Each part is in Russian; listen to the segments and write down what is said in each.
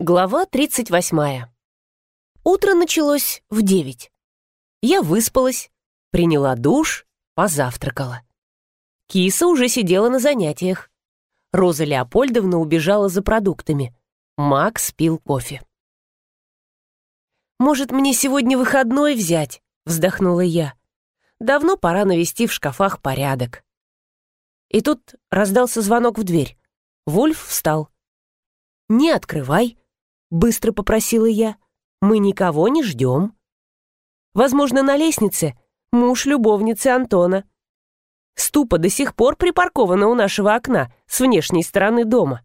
Глава 38. Утро началось в девять. Я выспалась, приняла душ, позавтракала. Киса уже сидела на занятиях. Роза Леопольдовна убежала за продуктами. Макс пил кофе. «Может, мне сегодня выходной взять?» — вздохнула я. «Давно пора навести в шкафах порядок». И тут раздался звонок в дверь. Вольф встал. «Не открывай», Быстро попросила я. Мы никого не ждем. Возможно, на лестнице муж любовницы Антона. Ступа до сих пор припаркована у нашего окна с внешней стороны дома.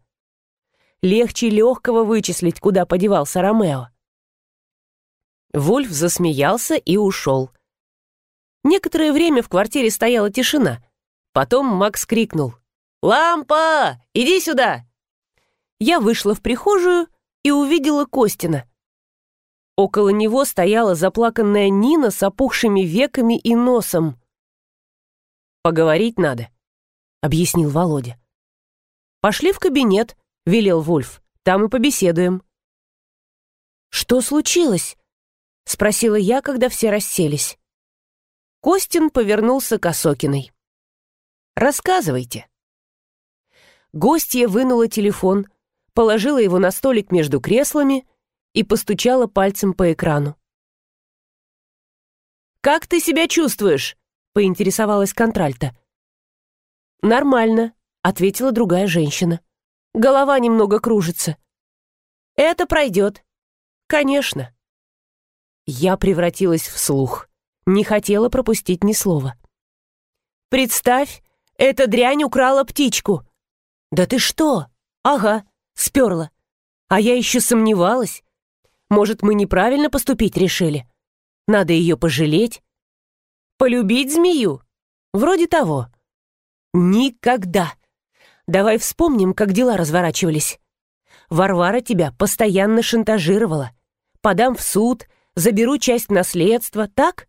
Легче легкого вычислить, куда подевался Ромео. Вольф засмеялся и ушел. Некоторое время в квартире стояла тишина. Потом Макс крикнул. «Лампа! Иди сюда!» Я вышла в прихожую и увидела Костина. Около него стояла заплаканная Нина с опухшими веками и носом. «Поговорить надо», — объяснил Володя. «Пошли в кабинет», — велел Вольф. «Там и побеседуем». «Что случилось?» — спросила я, когда все расселись. Костин повернулся к Осокиной. «Рассказывайте». Гостья вынула телефон, положила его на столик между креслами и постучала пальцем по экрану. «Как ты себя чувствуешь?» — поинтересовалась контральта. «Нормально», — ответила другая женщина. «Голова немного кружится». «Это пройдет». «Конечно». Я превратилась в слух. Не хотела пропустить ни слова. «Представь, эта дрянь украла птичку». «Да ты что?» «Ага, Сперла. А я еще сомневалась. Может, мы неправильно поступить решили? Надо ее пожалеть? Полюбить змею? Вроде того. Никогда. Давай вспомним, как дела разворачивались. Варвара тебя постоянно шантажировала. Подам в суд, заберу часть наследства, так?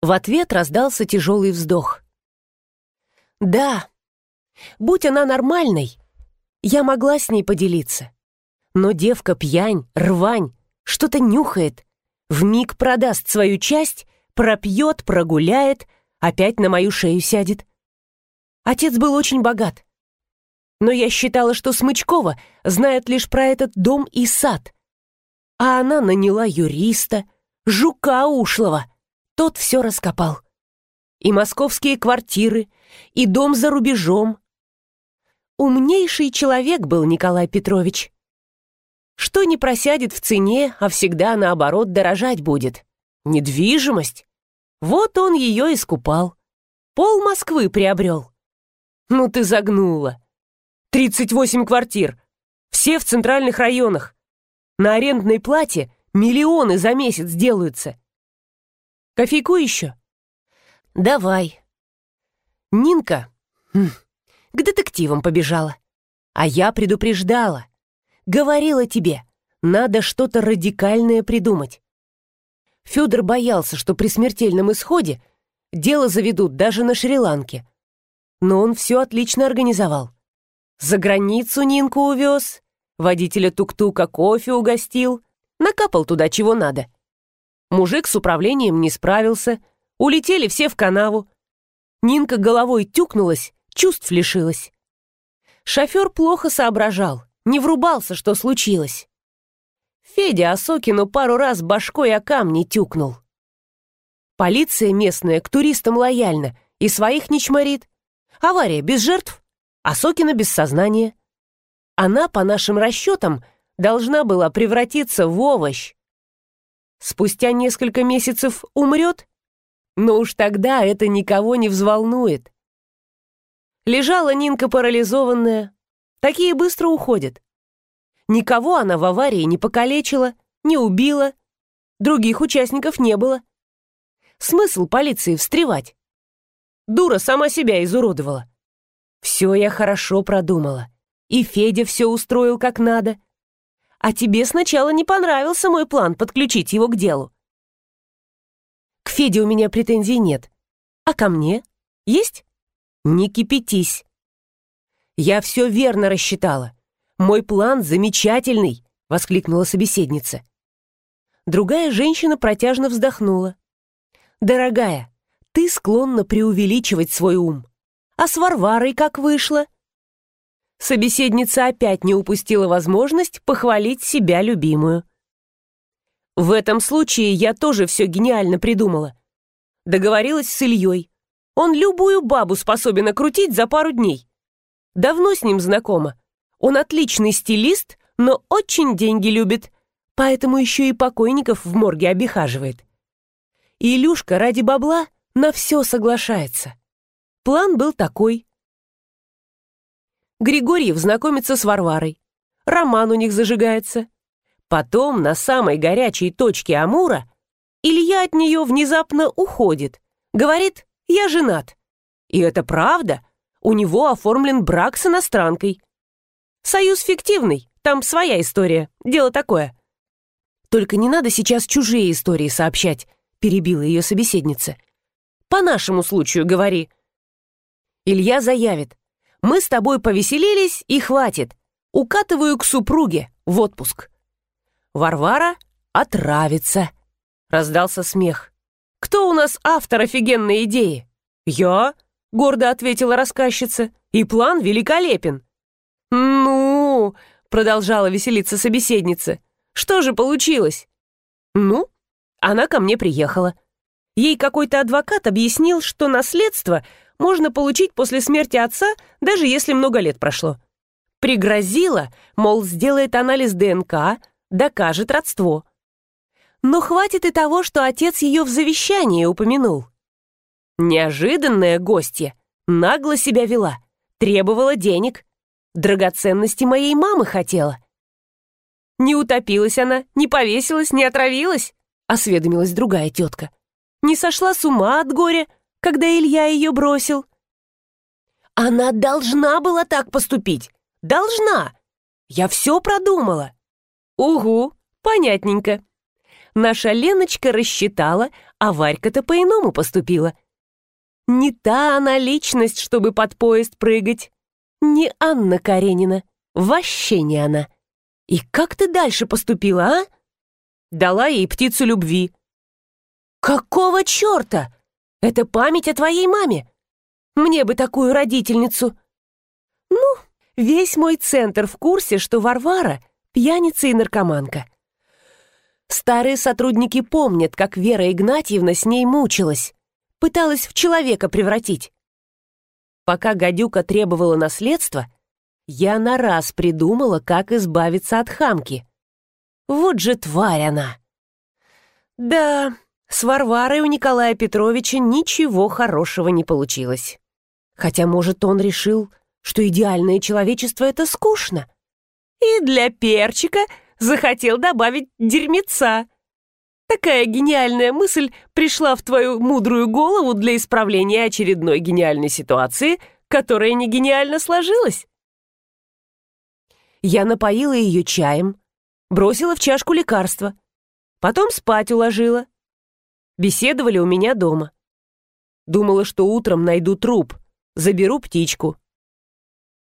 В ответ раздался тяжелый вздох. Да, будь она нормальной, я могла с ней поделиться. Но девка пьянь, рвань, что-то нюхает. В миг продаст свою часть, пропьет, прогуляет, опять на мою шею сядет. Отец был очень богат. Но я считала, что Смычкова знает лишь про этот дом и сад. А она наняла юриста, жука ушлого. Тот все раскопал. И московские квартиры, и дом за рубежом, Умнейший человек был Николай Петрович. Что не просядет в цене, а всегда, наоборот, дорожать будет. Недвижимость. Вот он ее искупал. Пол Москвы приобрел. Ну ты загнула. 38 квартир. Все в центральных районах. На арендной плате миллионы за месяц делаются. Кофейку еще? Давай. Нинка. Хм к детективам побежала. А я предупреждала. Говорила тебе, надо что-то радикальное придумать. Федор боялся, что при смертельном исходе дело заведут даже на Шри-Ланке. Но он все отлично организовал. За границу Нинку увез, водителя тук-тука кофе угостил, накапал туда чего надо. Мужик с управлением не справился, улетели все в канаву. Нинка головой тюкнулась чувств лишилась. Шофер плохо соображал, не врубался, что случилось. Федя Осокину пару раз башкой о камни тюкнул. Полиция местная к туристам лояльна и своих не чморит. Авария без жертв, Осокина без сознания. Она, по нашим расчетам, должна была превратиться в овощ. Спустя несколько месяцев умрет, но уж тогда это никого не взволнует. Лежала Нинка парализованная. Такие быстро уходят. Никого она в аварии не покалечила, не убила. Других участников не было. Смысл полиции встревать? Дура сама себя изуродовала. Все я хорошо продумала. И Федя все устроил как надо. А тебе сначала не понравился мой план подключить его к делу. К Феде у меня претензий нет. А ко мне? Есть? Не кипятись. Я все верно рассчитала. Мой план замечательный. — воскликнула собеседница. Другая женщина протяжно вздохнула. «Дорогая, ты склонна преувеличивать свой ум. А с Варварой как вышло?» Собеседница опять не упустила возможность похвалить себя любимую. В этом случае я тоже все гениально придумала. Договорилась с Ильей. Он любую бабу способен окрутить за пару дней. Давно с ним знакома. Он отличный стилист, но очень деньги любит, поэтому еще и покойников в морге обихаживает. Илюшка ради бабла на все соглашается. План был такой. Григорьев знакомится с Варварой. Роман у них зажигается. Потом на самой горячей точке Амура Илья от нее внезапно уходит. Говорит, я женат. И это правда. У него оформлен брак с иностранкой. Союз фиктивный, там своя история, дело такое. Только не надо сейчас чужие истории сообщать, перебила ее собеседница. По нашему случаю говори. Илья заявит. Мы с тобой повеселились и хватит. Укатываю к супруге в отпуск. Варвара отравится. Раздался смех. «Кто у нас автор офигенной идеи?» «Я», — гордо ответила рассказчица, — «и план великолепен». «Ну», — продолжала веселиться собеседница, — «что же получилось?» «Ну, она ко мне приехала. Ей какой-то адвокат объяснил, что наследство можно получить после смерти отца, даже если много лет прошло. Пригрозила, мол, сделает анализ ДНК, докажет родство. Но хватит и того, что отец ее в завещании упомянул. Неожиданная гостья нагло себя вела, требовала денег, драгоценности моей мамы хотела. Не утопилась она, не повесилась, не отравилась, осведомилась другая тетка. Не сошла с ума от горя, когда Илья ее бросил. Она должна была так поступить. Должна. Я все продумала. Угу, понятненько. Наша Леночка рассчитала, а Варька-то по-иному поступила. Не та она личность, чтобы под поезд прыгать. Не Анна Каренина. Вообще не она. И как ты дальше поступила, а? Дала ей птицу любви. Какого черта? Это память о твоей маме. Мне бы такую родительницу. Ну, весь мой центр в курсе, что Варвара пьяница и наркоманка. Старые сотрудники помнят, как Вера Игнатьевна с ней мучилась, пыталась в человека превратить. Пока гадюка требовала наследства, я на раз придумала, как избавиться от хамки. Вот же тварь она! Да, с Варварой у Николая Петровича ничего хорошего не получилось. Хотя, может, он решил, что идеальное человечество — это скучно. И для перчика захотел добавить дерьмеца. Такая гениальная мысль пришла в твою мудрую голову для исправления очередной гениальной ситуации, которая не гениально сложилась. Я напоила ее чаем, бросила в чашку лекарства, потом спать уложила. Беседовали у меня дома. Думала, что утром найду труп, заберу птичку.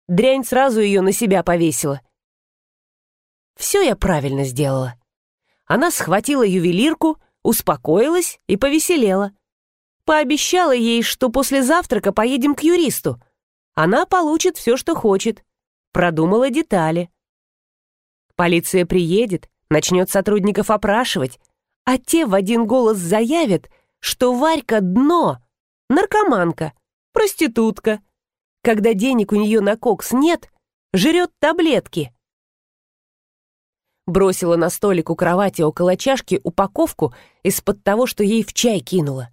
Дрянь сразу ее на себя повесила. Все я правильно сделала. Она схватила ювелирку, успокоилась и повеселела. Пообещала ей, что после завтрака поедем к юристу. Она получит все, что хочет. Продумала детали. Полиция приедет, начнет сотрудников опрашивать, а те в один голос заявят, что Варька дно, наркоманка, проститутка. Когда денег у нее на кокс нет, жрет таблетки бросила на столик у кровати около чашки упаковку из-под того, что ей в чай кинула.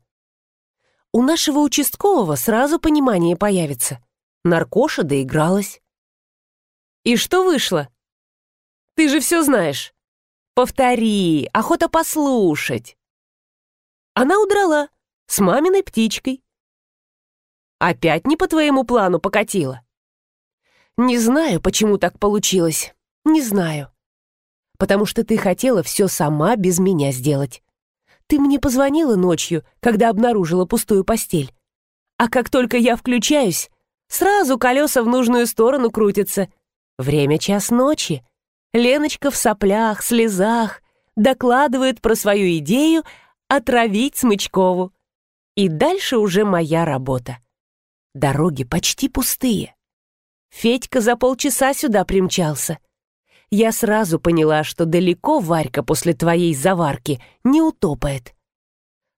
У нашего участкового сразу понимание появится. Наркоша доигралась. И что вышло? Ты же все знаешь. Повтори, охота послушать. Она удрала с маминой птичкой. Опять не по твоему плану покатила. Не знаю, почему так получилось. Не знаю потому что ты хотела все сама без меня сделать. Ты мне позвонила ночью, когда обнаружила пустую постель. А как только я включаюсь, сразу колеса в нужную сторону крутятся. Время час ночи. Леночка в соплях, слезах докладывает про свою идею отравить Смычкову. И дальше уже моя работа. Дороги почти пустые. Федька за полчаса сюда примчался. Я сразу поняла, что далеко Варька после твоей заварки не утопает.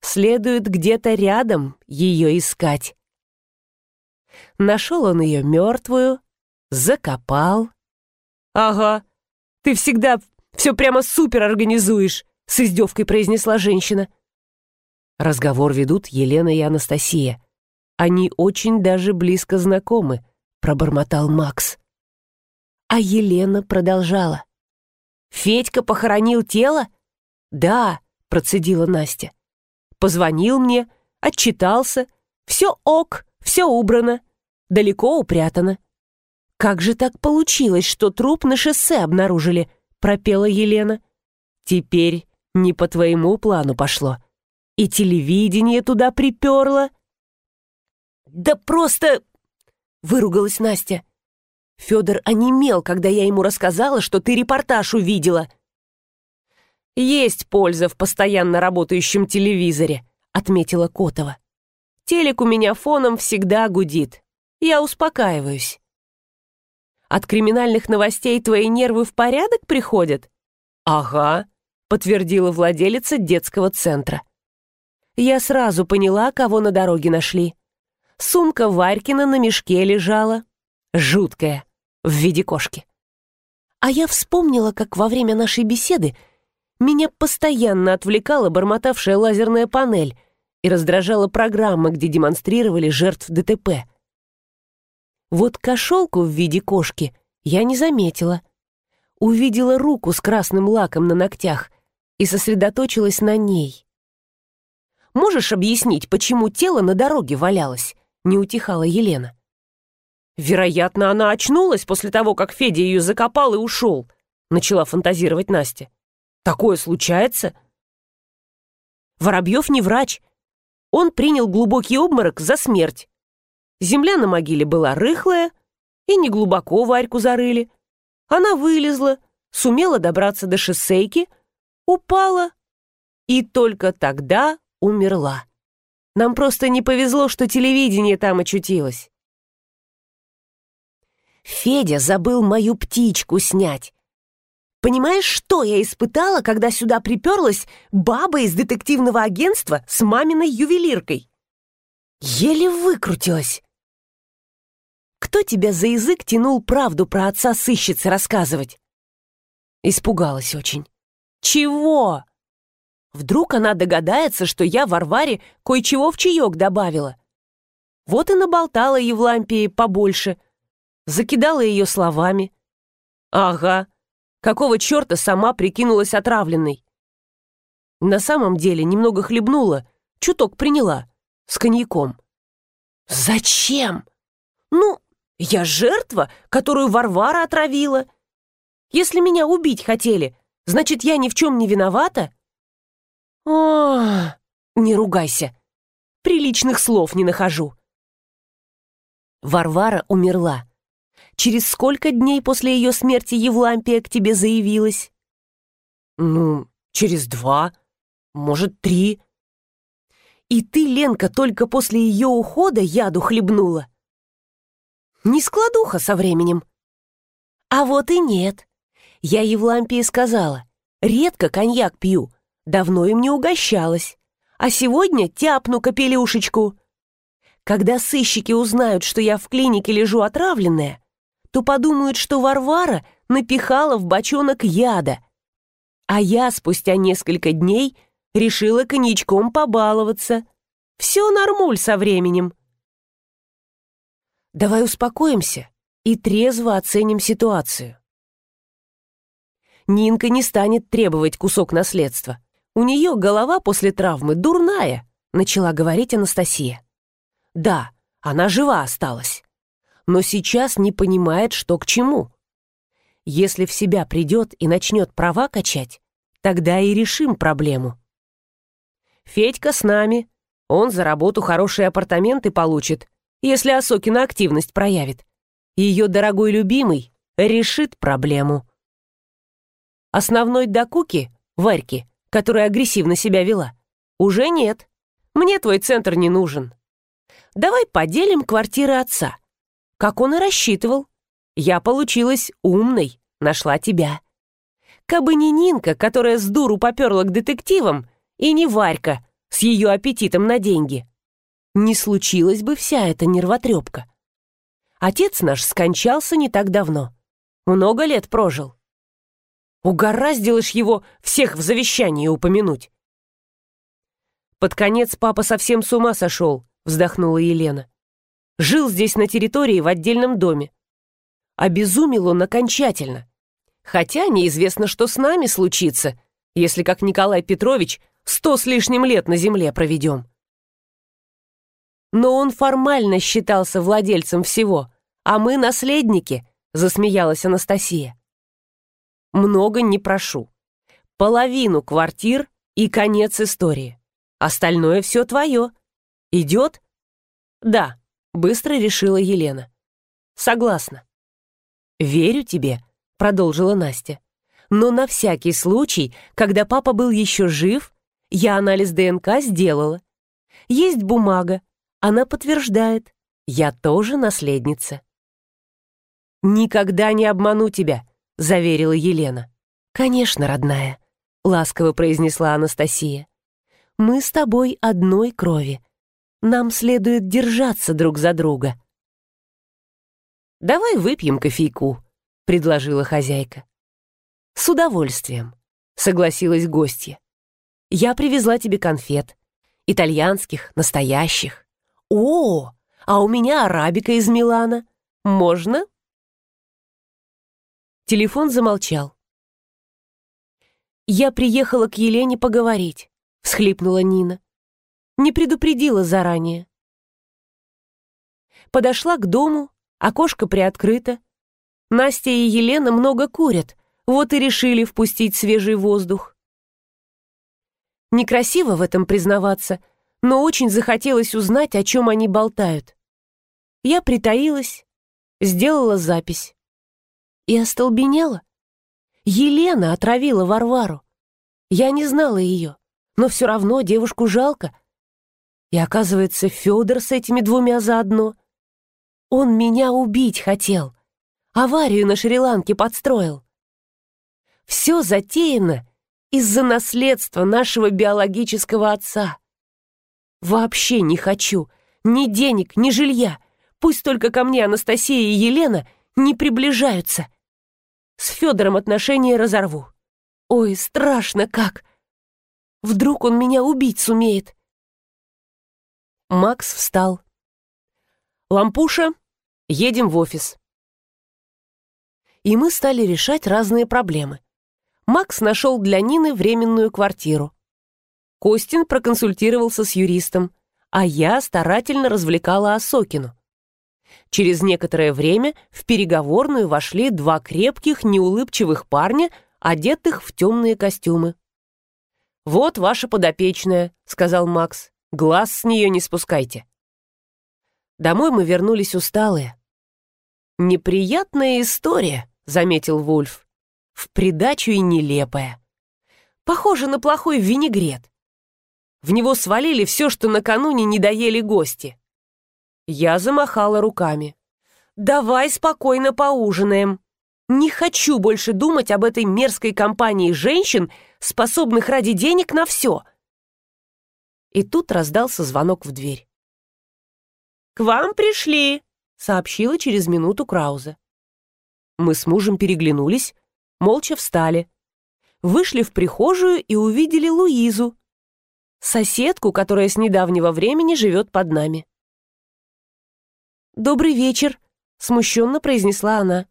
Следует где-то рядом ее искать. Нашел он ее мертвую, закопал. «Ага, ты всегда все прямо супер организуешь», с издевкой произнесла женщина. Разговор ведут Елена и Анастасия. Они очень даже близко знакомы, пробормотал Макс. А Елена продолжала. «Федька похоронил тело?» «Да», — процедила Настя. «Позвонил мне, отчитался. Все ок, все убрано, далеко упрятано». «Как же так получилось, что труп на шоссе обнаружили?» — пропела Елена. «Теперь не по твоему плану пошло. И телевидение туда приперло». «Да просто...» — выругалась Настя. Федор онемел, когда я ему рассказала, что ты репортаж увидела. «Есть польза в постоянно работающем телевизоре», — отметила Котова. «Телек у меня фоном всегда гудит. Я успокаиваюсь». «От криминальных новостей твои нервы в порядок приходят?» «Ага», — подтвердила владелица детского центра. Я сразу поняла, кого на дороге нашли. Сумка Варькина на мешке лежала. Жуткая в виде кошки. А я вспомнила, как во время нашей беседы меня постоянно отвлекала бормотавшая лазерная панель и раздражала программа, где демонстрировали жертв ДТП. Вот кошелку в виде кошки я не заметила. Увидела руку с красным лаком на ногтях и сосредоточилась на ней. «Можешь объяснить, почему тело на дороге валялось?» — не утихала Елена. Вероятно, она очнулась после того, как Федя ее закопал и ушел, начала фантазировать Настя. Такое случается? Воробьев не врач. Он принял глубокий обморок за смерть. Земля на могиле была рыхлая, и не глубоко Варьку зарыли. Она вылезла, сумела добраться до шоссейки, упала и только тогда умерла. Нам просто не повезло, что телевидение там очутилось. Федя забыл мою птичку снять. Понимаешь, что я испытала, когда сюда приперлась баба из детективного агентства с маминой ювелиркой? Еле выкрутилась. Кто тебя за язык тянул правду про отца сыщицы рассказывать? Испугалась очень. Чего? Вдруг она догадается, что я Варваре кое-чего в чаек добавила. Вот и наболтала Евлампии побольше — закидала ее словами. «Ага, какого черта сама прикинулась отравленной?» На самом деле немного хлебнула, чуток приняла, с коньяком. «Зачем? Ну, я жертва, которую Варвара отравила. Если меня убить хотели, значит, я ни в чем не виновата?» «О, не ругайся. Приличных слов не нахожу». Варвара умерла. Через сколько дней после ее смерти Евлампия к тебе заявилась? Ну, через два, может, три. И ты, Ленка, только после ее ухода яду хлебнула? Не складуха со временем. А вот и нет. Я Евлампии сказала, редко коньяк пью, давно им не угощалась. А сегодня тяпну капелюшечку. Когда сыщики узнают, что я в клинике лежу отравленная, то подумают, что Варвара напихала в бочонок яда. А я спустя несколько дней решила коньячком побаловаться. Все нормуль со временем. Давай успокоимся и трезво оценим ситуацию. Нинка не станет требовать кусок наследства. У нее голова после травмы дурная, начала говорить Анастасия. Да, она жива осталась но сейчас не понимает, что к чему. Если в себя придет и начнет права качать, тогда и решим проблему. Федька с нами. Он за работу хорошие апартаменты получит, если Осокина активность проявит. Ее дорогой любимый решит проблему. Основной докуки, Варьки, которая агрессивно себя вела, уже нет. Мне твой центр не нужен. Давай поделим квартиры отца. Как он и рассчитывал. Я получилась умной, нашла тебя. Кабы не Нинка, которая с дуру поперла к детективам, и не Варька с ее аппетитом на деньги, не случилась бы вся эта нервотрепка. Отец наш скончался не так давно. Много лет прожил. Угораздило ж его всех в завещании упомянуть. Под конец папа совсем с ума сошел, вздохнула Елена. Жил здесь на территории в отдельном доме. Обезумел он окончательно. Хотя неизвестно, что с нами случится, если, как Николай Петрович, сто с лишним лет на земле проведем. Но он формально считался владельцем всего, а мы наследники, засмеялась Анастасия. Много не прошу. Половину квартир и конец истории. Остальное все твое. Идет? Да, быстро решила Елена. Согласна. Верю тебе, продолжила Настя. Но на всякий случай, когда папа был еще жив, я анализ ДНК сделала. Есть бумага, она подтверждает, я тоже наследница. «Никогда не обману тебя», — заверила Елена. «Конечно, родная», — ласково произнесла Анастасия. «Мы с тобой одной крови. Нам следует держаться друг за друга». «Давай выпьем кофейку», — предложила хозяйка. «С удовольствием», — согласилась гостья. «Я привезла тебе конфет. Итальянских, настоящих. О, а у меня арабика из Милана. Можно?» Телефон замолчал. «Я приехала к Елене поговорить», — всхлипнула Нина. «Не предупредила заранее». Подошла к дому, окошко приоткрыто. Настя и Елена много курят, вот и решили впустить свежий воздух. Некрасиво в этом признаваться, но очень захотелось узнать, о чем они болтают. Я притаилась, сделала запись. И остолбенела. Елена отравила Варвару. Я не знала ее, но все равно девушку жалко. И оказывается, Федор с этими двумя заодно. Он меня убить хотел. Аварию на Шри-Ланке подстроил. Все затеяно из-за наследства нашего биологического отца. Вообще не хочу ни денег, ни жилья. Пусть только ко мне Анастасия и Елена не приближаются. С Федором отношения разорву. Ой, страшно как. Вдруг он меня убить сумеет. Макс встал. «Лампуша, едем в офис». И мы стали решать разные проблемы. Макс нашел для Нины временную квартиру. Костин проконсультировался с юристом, а я старательно развлекала Осокину. Через некоторое время в переговорную вошли два крепких, неулыбчивых парня, одетых в темные костюмы. «Вот ваша подопечная», — сказал Макс. «Глаз с нее не спускайте». Домой мы вернулись усталые. «Неприятная история», — заметил Вульф. «В придачу и нелепая. Похоже на плохой винегрет. В него свалили все, что накануне не доели гости. Я замахала руками. «Давай спокойно поужинаем. Не хочу больше думать об этой мерзкой компании женщин, способных ради денег на все». И тут раздался звонок в дверь. «К вам пришли», — сообщила через минуту Крауза. Мы с мужем переглянулись, молча встали. Вышли в прихожую и увидели Луизу, соседку, которая с недавнего времени живет под нами. «Добрый вечер», — смущенно произнесла она.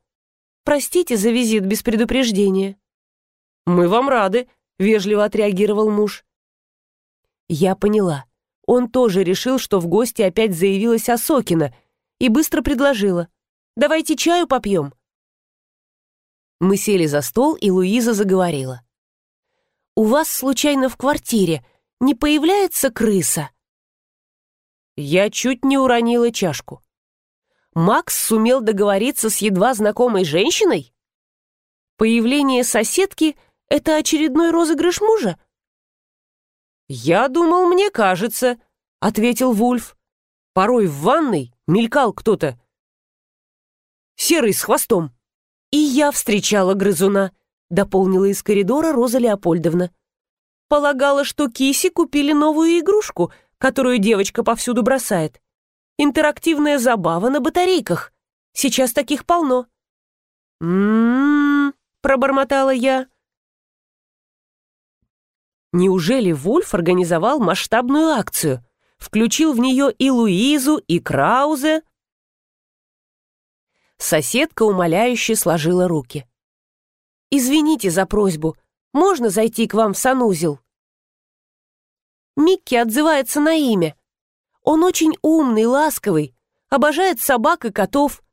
«Простите за визит без предупреждения». «Мы вам рады», — вежливо отреагировал муж. Я поняла. Он тоже решил, что в гости опять заявилась Осокина, и быстро предложила. «Давайте чаю попьем». Мы сели за стол, и Луиза заговорила. «У вас, случайно, в квартире не появляется крыса?» Я чуть не уронила чашку. Макс сумел договориться с едва знакомой женщиной? Появление соседки Это очередной розыгрыш мужа?» «Я думал, мне кажется», — ответил Вульф. «Порой в ванной мелькал кто-то. Серый с хвостом. И я встречала грызуна», — дополнила из коридора Роза Леопольдовна. «Полагала, что Киси купили новую игрушку, которую девочка повсюду бросает. Интерактивная забава на батарейках. Сейчас таких полно». «М-м-м», пробормотала я. Неужели Вульф организовал масштабную акцию? Включил в нее и Луизу, и Краузе? Соседка умоляюще сложила руки. «Извините за просьбу. Можно зайти к вам в санузел?» Микки отзывается на имя. Он очень умный, ласковый, обожает собак и котов.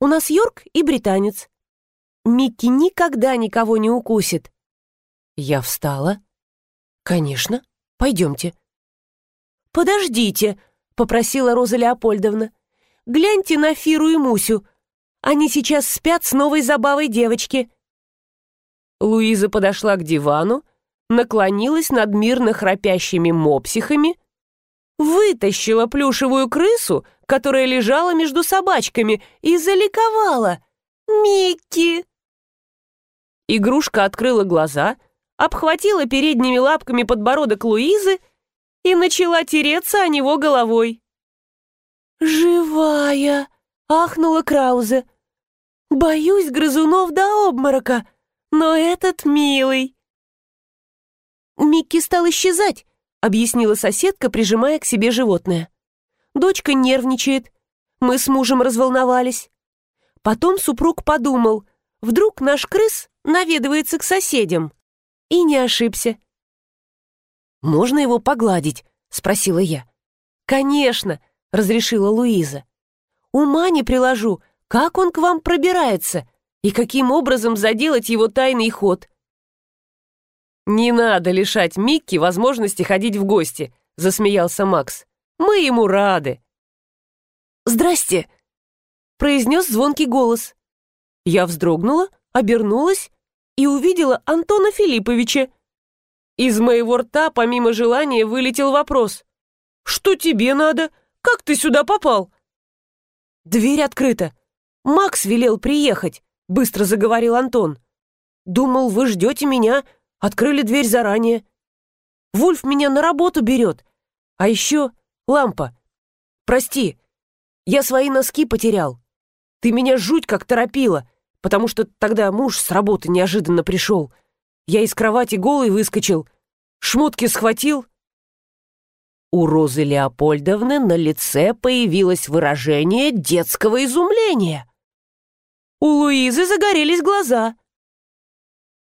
У нас Йорк и британец. Микки никогда никого не укусит. Я встала «Конечно. Пойдемте». «Подождите», — попросила Роза Леопольдовна. «Гляньте на Фиру и Мусю. Они сейчас спят с новой забавой девочки». Луиза подошла к дивану, наклонилась над мирно храпящими мопсихами, вытащила плюшевую крысу, которая лежала между собачками, и заликовала. «Микки!» Игрушка открыла глаза — обхватила передними лапками подбородок Луизы и начала тереться о него головой. «Живая!» — ахнула Краузе. «Боюсь грызунов до обморока, но этот милый!» «Микки стал исчезать», — объяснила соседка, прижимая к себе животное. «Дочка нервничает. Мы с мужем разволновались. Потом супруг подумал, вдруг наш крыс наведывается к соседям. И не ошибся. «Можно его погладить?» — спросила я. «Конечно!» — разрешила Луиза. «Ума не приложу, как он к вам пробирается и каким образом заделать его тайный ход». «Не надо лишать Микки возможности ходить в гости», — засмеялся Макс. «Мы ему рады». «Здрасте!» — произнес звонкий голос. Я вздрогнула, обернулась и увидела Антона Филипповича. Из моего рта, помимо желания, вылетел вопрос. «Что тебе надо? Как ты сюда попал?» «Дверь открыта. Макс велел приехать», — быстро заговорил Антон. «Думал, вы ждете меня. Открыли дверь заранее. Вульф меня на работу берет. А еще лампа. Прости, я свои носки потерял. Ты меня жуть как торопила потому что тогда муж с работы неожиданно пришел. Я из кровати голый выскочил, шмотки схватил. У Розы Леопольдовны на лице появилось выражение детского изумления. У Луизы загорелись глаза.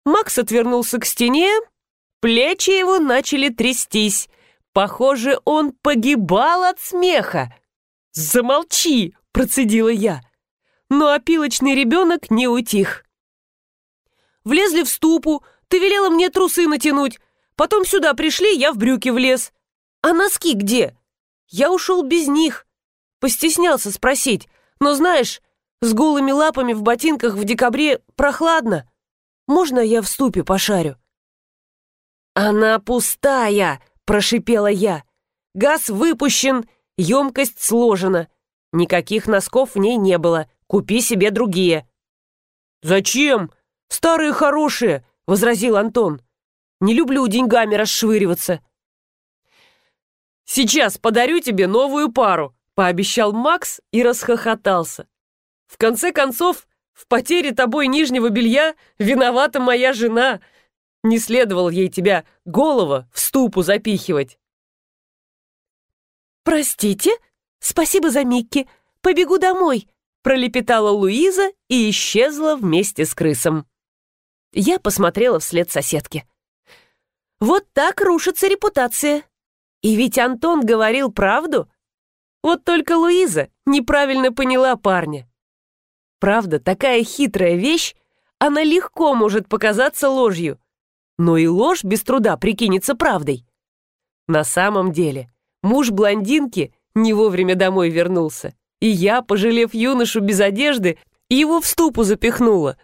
Макс отвернулся к стене, плечи его начали трястись. Похоже, он погибал от смеха. «Замолчи!» — процедила я но опилочный ребенок не утих. Влезли в ступу, ты велела мне трусы натянуть. Потом сюда пришли, я в брюки влез. А носки где? Я ушел без них. Постеснялся спросить. Но знаешь, с голыми лапами в ботинках в декабре прохладно. Можно я в ступе пошарю? «Она пустая!» – прошипела я. «Газ выпущен, емкость сложена. Никаких носков в ней не было. Купи себе другие». «Зачем? Старые хорошие», — возразил Антон. «Не люблю деньгами расшвыриваться». «Сейчас подарю тебе новую пару», — пообещал Макс и расхохотался. «В конце концов, в потере тобой нижнего белья виновата моя жена. Не следовало ей тебя голова в ступу запихивать». «Простите? Спасибо за Микки. Побегу домой пролепетала Луиза и исчезла вместе с крысом. Я посмотрела вслед соседке. Вот так рушится репутация. И ведь Антон говорил правду. Вот только Луиза неправильно поняла парня. Правда, такая хитрая вещь, она легко может показаться ложью. Но и ложь без труда прикинется правдой. На самом деле, муж блондинки не вовремя домой вернулся. И я, пожалев юношу без одежды, его в ступу запихнула,